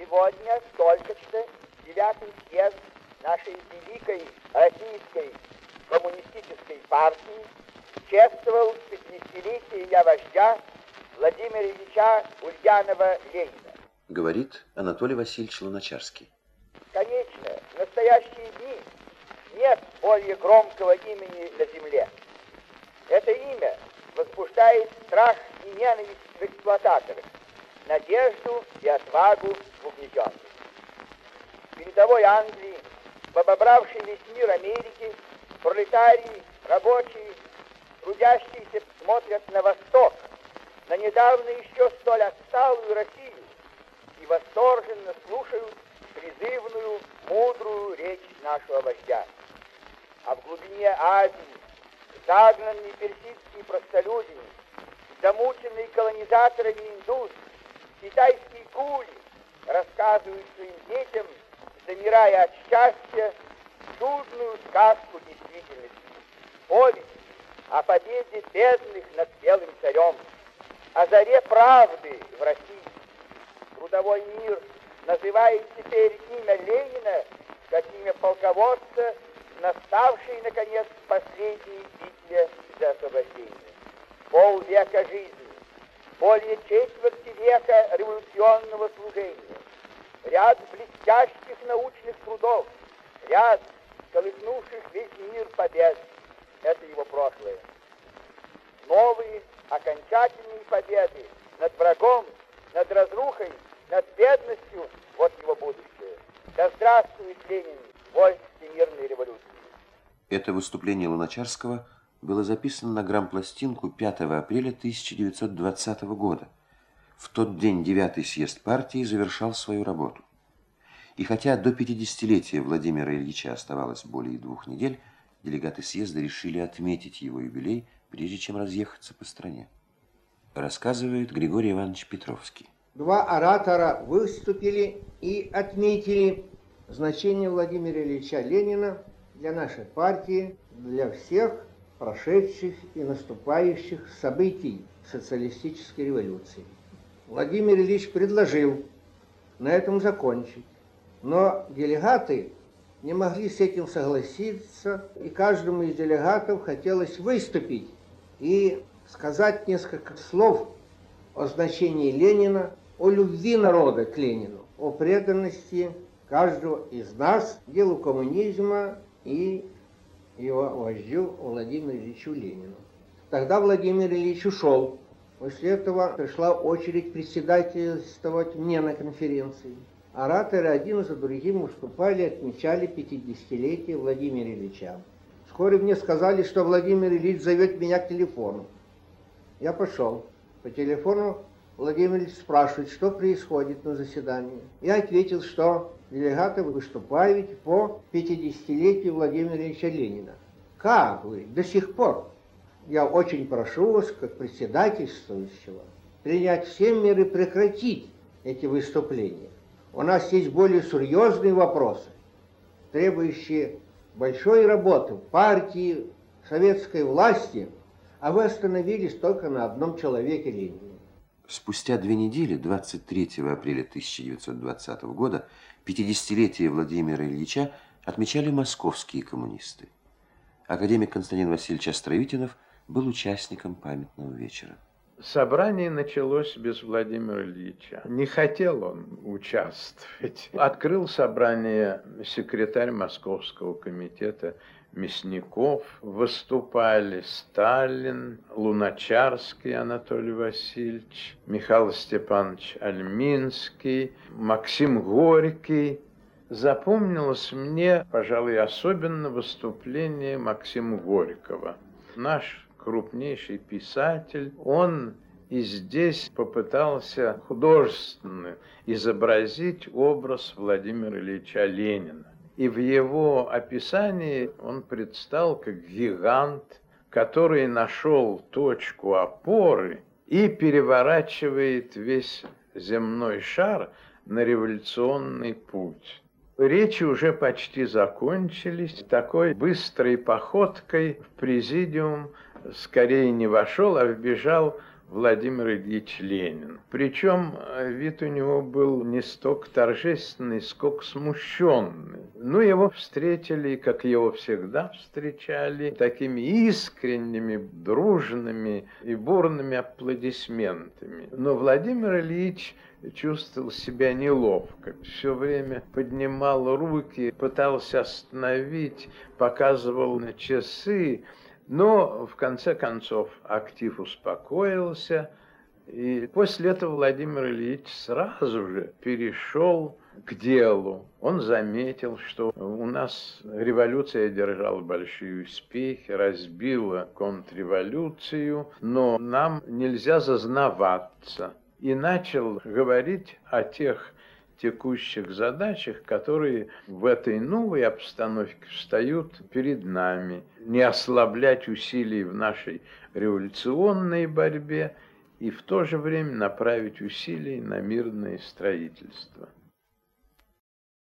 Сегодня только что девятый съезд нашей великой российской коммунистической партии чествовал 50-летие вождя Владимира Ильича Ульянова-Ленина. Говорит Анатолий Васильевич Луначарский. Конечно, в настоящие дни нет более громкого имени на земле. Это имя возбуждает страх и ненависть в эксплуататорах, надежду и отвагу В передовой Англии, в весь мир Америки, пролетарии, рабочие, трудящиеся смотрят на восток, на недавно еще столь отсталую Россию и восторженно слушают призывную, мудрую речь нашего вождя. А в глубине Азии загнанный персидский простолюдин, замученный колонизаторами индус, китайские кули рассказывают своим детям, замирая от счастья, чудную сказку действительности. Повесть о победе бедных над белым царем, о заре правды в России. Трудовой мир называет теперь имя Ленина как имя полководца, наставший, наконец, последней битве за освобождение. Полвека жизни, более четверти века революционного служения, ряд блестящих научных трудов, ряд колыхнувших весь мир побед – это его прошлое. Новые, окончательные победы над врагом, над разрухой, над бедностью – вот его будущее. Да здравствует Ленин, вождь всемирной революции. Это выступление Луначарского было записано на грампластинку 5 апреля 1920 года. В тот день девятый съезд партии завершал свою работу. И хотя до 50-летия Владимира Ильича оставалось более двух недель, делегаты съезда решили отметить его юбилей, прежде чем разъехаться по стране. Рассказывает Григорий Иванович Петровский. Два оратора выступили и отметили значение Владимира Ильича Ленина для нашей партии, для всех прошедших и наступающих событий социалистической революции. Владимир Ильич предложил на этом закончить, но делегаты не могли с этим согласиться, и каждому из делегатов хотелось выступить и сказать несколько слов о значении Ленина, о любви народа к Ленину, о преданности каждого из нас делу коммунизма и его вождю Владимиру Ильичу Ленину. Тогда Владимир Ильич ушел. После этого пришла очередь председательствовать мне на конференции. Ораторы один за другим уступали, отмечали 50-летие Владимира Ильича. Вскоре мне сказали, что Владимир Ильич зовет меня к телефону. Я пошел. По телефону Владимир Ильич спрашивает, что происходит на заседании. Я ответил, что делегаты выступают по 50-летию Владимира Ильича Ленина. Как вы? До сих пор. Я очень прошу вас, как председательствующего, принять все меры прекратить эти выступления. У нас есть более серьезные вопросы, требующие большой работы партии, советской власти, а вы остановились только на одном человеке Ленине. Спустя две недели, 23 апреля 1920 года, 50-летие Владимира Ильича отмечали московские коммунисты. Академик Константин Васильевич Островитинов был участником памятного вечера. Собрание началось без Владимира Ильича. Не хотел он участвовать. Открыл собрание секретарь Московского комитета Мясников, выступали Сталин, Луначарский Анатолий Васильевич, Михаил Степанович Альминский, Максим Горький. Запомнилось мне, пожалуй, особенно выступление Максима Горького. Наш крупнейший писатель, он и здесь попытался художественно изобразить образ Владимира Ильича Ленина. И в его описании он предстал как гигант, который нашел точку опоры и переворачивает весь земной шар на революционный путь. Речи уже почти закончились. Такой быстрой походкой в президиум скорее не вошел, а вбежал Владимир Ильич Ленин. Причем э, вид у него был не столько торжественный, сколько смущенный. Ну, его встретили, как его всегда встречали, такими искренними, дружными и бурными аплодисментами. Но Владимир Ильич чувствовал себя неловко. Все время поднимал руки, пытался остановить, показывал на часы. Но, в конце концов, актив успокоился, и после этого Владимир Ильич сразу же перешел к делу. Он заметил, что у нас революция держала большие успехи, разбила контрреволюцию, но нам нельзя зазнаваться. И начал говорить о тех текущих задачах, которые в этой новой обстановке встают перед нами. Не ослаблять усилий в нашей революционной борьбе и в то же время направить усилия на мирное строительство.